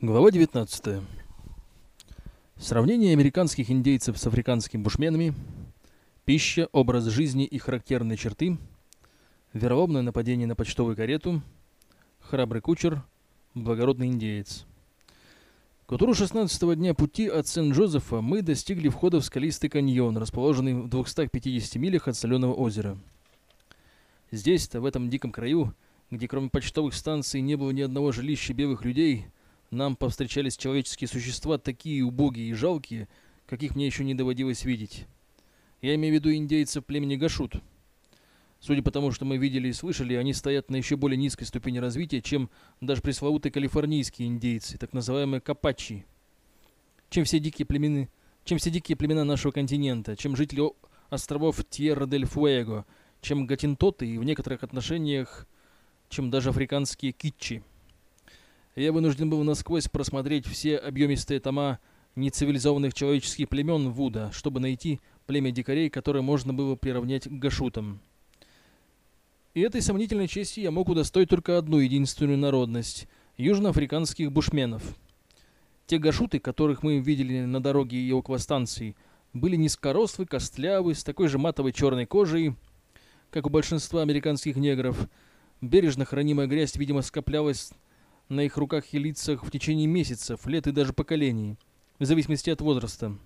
Глава 19. Сравнение американских индейцев с африканскими бушменами, пища, образ жизни и характерные черты, вероломное нападение на почтовую карету, храбрый кучер, благородный индеец. К утру 16 дня пути от Сент-Джозефа мы достигли входа в скалистый каньон, расположенный в 250 милях от соленого озера. Здесь-то, в этом диком краю, где кроме почтовых станций не было ни одного жилища белых людей – нам повстречались человеческие существа такие убогие и жалкие, каких мне еще не доводилось видеть. Я имею в виду индейцев племени Гашут. Судя по тому, что мы видели и слышали, они стоят на еще более низкой ступени развития, чем даже пресловутые калифорнийские индейцы, так называемые капачи. Чем все дикие племена, чем все дикие племена нашего континента, чем жители островов Тьерра-дель-Фуэго, чем гатинтоты и в некоторых отношениях, чем даже африканские китчи я вынужден был насквозь просмотреть все объемистые тома нецивилизованных человеческих племен Вуда, чтобы найти племя дикарей, которое можно было приравнять к гашутам. И этой сомнительной чести я мог удостоить только одну единственную народность – южноафриканских бушменов. Те гашуты, которых мы видели на дороге и около станции, были низкорослы, костлявы, с такой же матовой черной кожей, как у большинства американских негров. Бережно хранимая грязь, видимо, скоплялась на их руках и лицах в течение месяцев, лет и даже поколений, в зависимости от возраста.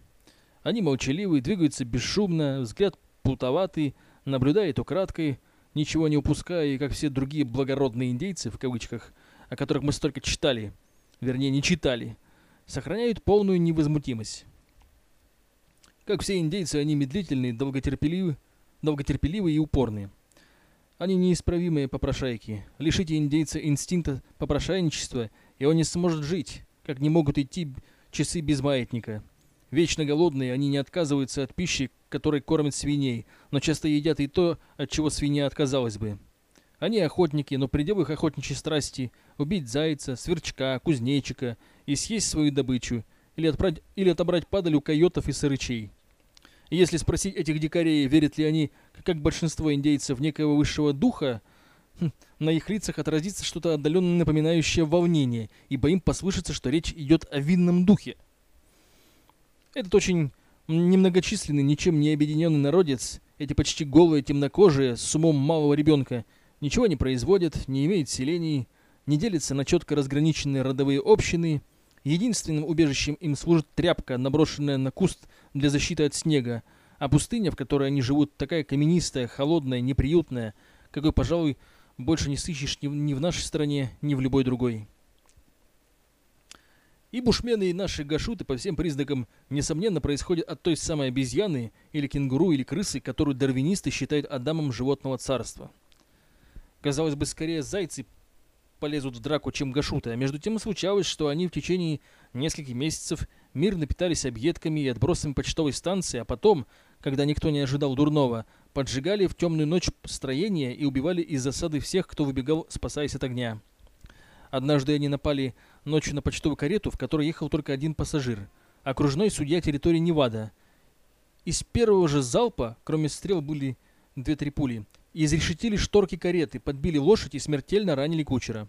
Они молчаливы, двигаются бесшумно, взгляд плутоватый, наблюдает украдкой, ничего не упуская, и как все другие благородные индейцы, в кавычках, о которых мы столько читали, вернее не читали, сохраняют полную невозмутимость. Как все индейцы, они медлительные, долготерпеливы, долготерпеливые и упорные. Они неисправимые попрошайки. Лишите индейца инстинкта попрошайничества, и он не сможет жить, как не могут идти часы без маятника. Вечно голодные, они не отказываются от пищи, которой кормят свиней, но часто едят и то, от чего свинья отказалась бы. Они охотники, но предел их охотничьей страсти – убить зайца, сверчка, кузнечика и съесть свою добычу, или, отбрать, или отобрать падаль у койотов и сырычей. И если спросить этих дикарей, верят ли они, как большинство индейцев, некоего высшего духа, хм, на их лицах отразится что-то отдаленно напоминающее волнение, ибо им послышится, что речь идет о винном духе. Этот очень немногочисленный, ничем не объединенный народец, эти почти голые темнокожие, с умом малого ребенка, ничего не производят, не имеют селений, не делятся на четко разграниченные родовые общины – Единственным убежищем им служит тряпка, наброшенная на куст для защиты от снега, а пустыня, в которой они живут, такая каменистая, холодная, неприютная, какой, пожалуй, больше не сыщешь ни, в нашей стране, ни в любой другой. И бушмены, и наши гашуты по всем признакам, несомненно, происходят от той самой обезьяны, или кенгуру, или крысы, которую дарвинисты считают Адамом животного царства. Казалось бы, скорее зайцы полезут в драку, чем гашуты, а между тем случалось, что они в течение нескольких месяцев мирно питались объедками и отбросами почтовой станции, а потом, когда никто не ожидал дурного, поджигали в темную ночь строения и убивали из засады всех, кто выбегал, спасаясь от огня. Однажды они напали ночью на почтовую карету, в которой ехал только один пассажир, окружной судья территории Невада. Из первого же залпа, кроме стрел, были две-три пули – изрешетили шторки кареты, подбили лошадь и смертельно ранили кучера.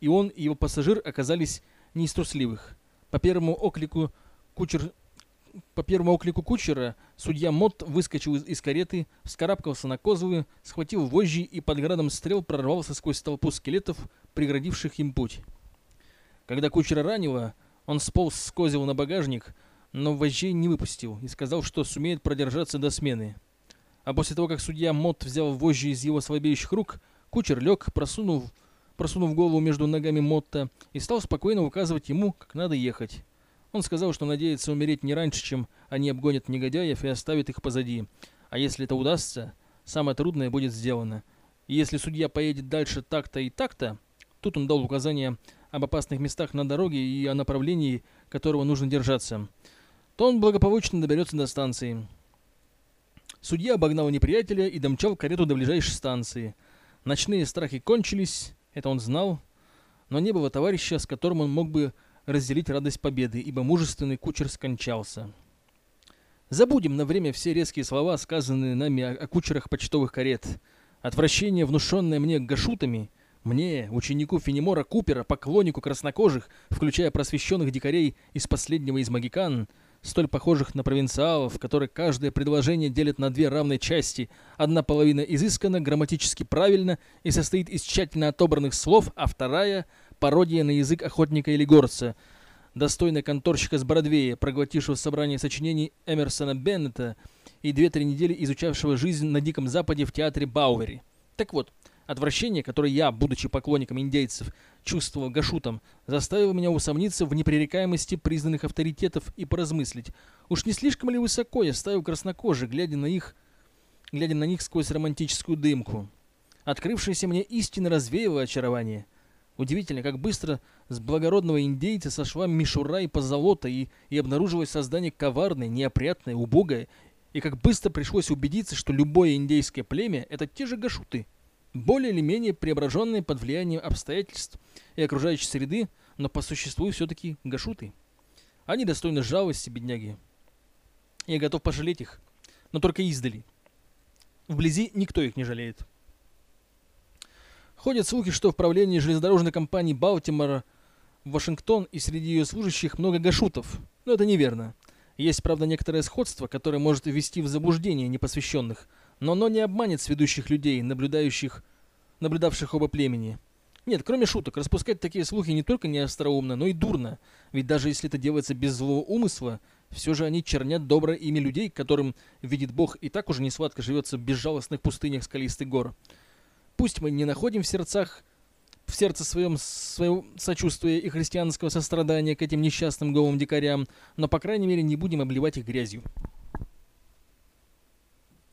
И он, и его пассажир оказались не из трусливых. По первому оклику кучер... По первому оклику кучера судья Мот выскочил из, из кареты, вскарабкался на козлы, схватил вожжи и под градом стрел прорвался сквозь толпу скелетов, преградивших им путь. Когда кучера ранило, он сполз с козел на багажник, но вожжей не выпустил и сказал, что сумеет продержаться до смены. А после того, как судья Мот взял вожжи из его слабеющих рук, кучер лег, просунув, просунув голову между ногами Мотта и стал спокойно указывать ему, как надо ехать. Он сказал, что надеется умереть не раньше, чем они обгонят негодяев и оставят их позади. А если это удастся, самое трудное будет сделано. И если судья поедет дальше так-то и так-то, тут он дал указания об опасных местах на дороге и о направлении, которого нужно держаться, то он благополучно доберется до станции. Судья обогнал неприятеля и домчал карету до ближайшей станции. Ночные страхи кончились, это он знал, но не было товарища, с которым он мог бы разделить радость победы, ибо мужественный кучер скончался. Забудем на время все резкие слова, сказанные нами о, о кучерах почтовых карет. Отвращение, внушенное мне гашутами, Мне, ученику Фенемора Купера, поклоннику краснокожих, включая просвещенных дикарей из последнего из магикан, столь похожих на провинциалов, которые каждое предложение делят на две равные части. Одна половина изысканно, грамматически правильно и состоит из тщательно отобранных слов, а вторая – пародия на язык охотника или горца. Достойная конторщика с Бродвея, проглотившего собрание сочинений Эмерсона Беннета и две-три недели изучавшего жизнь на Диком Западе в театре Бауэри. Так вот, Отвращение, которое я, будучи поклонником индейцев, чувствовал гашутом, заставило меня усомниться в непререкаемости признанных авторитетов и поразмыслить, уж не слишком ли высоко я ставил краснокожих, глядя на их, глядя на них сквозь романтическую дымку. Открывшаяся мне истина развеяла очарование. Удивительно, как быстро с благородного индейца сошла мишура и позолота, и, и обнаружилось создание коварное, неопрятное, убогое, и как быстро пришлось убедиться, что любое индейское племя — это те же гашуты — более или менее преображенные под влиянием обстоятельств и окружающей среды, но по существу все-таки гашуты. Они достойны жалости, бедняги. Я готов пожалеть их, но только издали. Вблизи никто их не жалеет. Ходят слухи, что в правлении железнодорожной компании Балтимора в Вашингтон и среди ее служащих много гашутов, но это неверно. Есть, правда, некоторое сходство, которое может ввести в заблуждение непосвященных, но оно не обманет сведущих людей, наблюдающих, наблюдавших оба племени. Нет, кроме шуток, распускать такие слухи не только не но и дурно. Ведь даже если это делается без злого умысла, все же они чернят доброе имя людей, которым, видит Бог, и так уже не сладко живется в безжалостных пустынях скалистых гор. Пусть мы не находим в сердцах в сердце своем своего сочувствия и христианского сострадания к этим несчастным голым дикарям, но, по крайней мере, не будем обливать их грязью.